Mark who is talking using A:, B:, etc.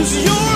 A: Cause you're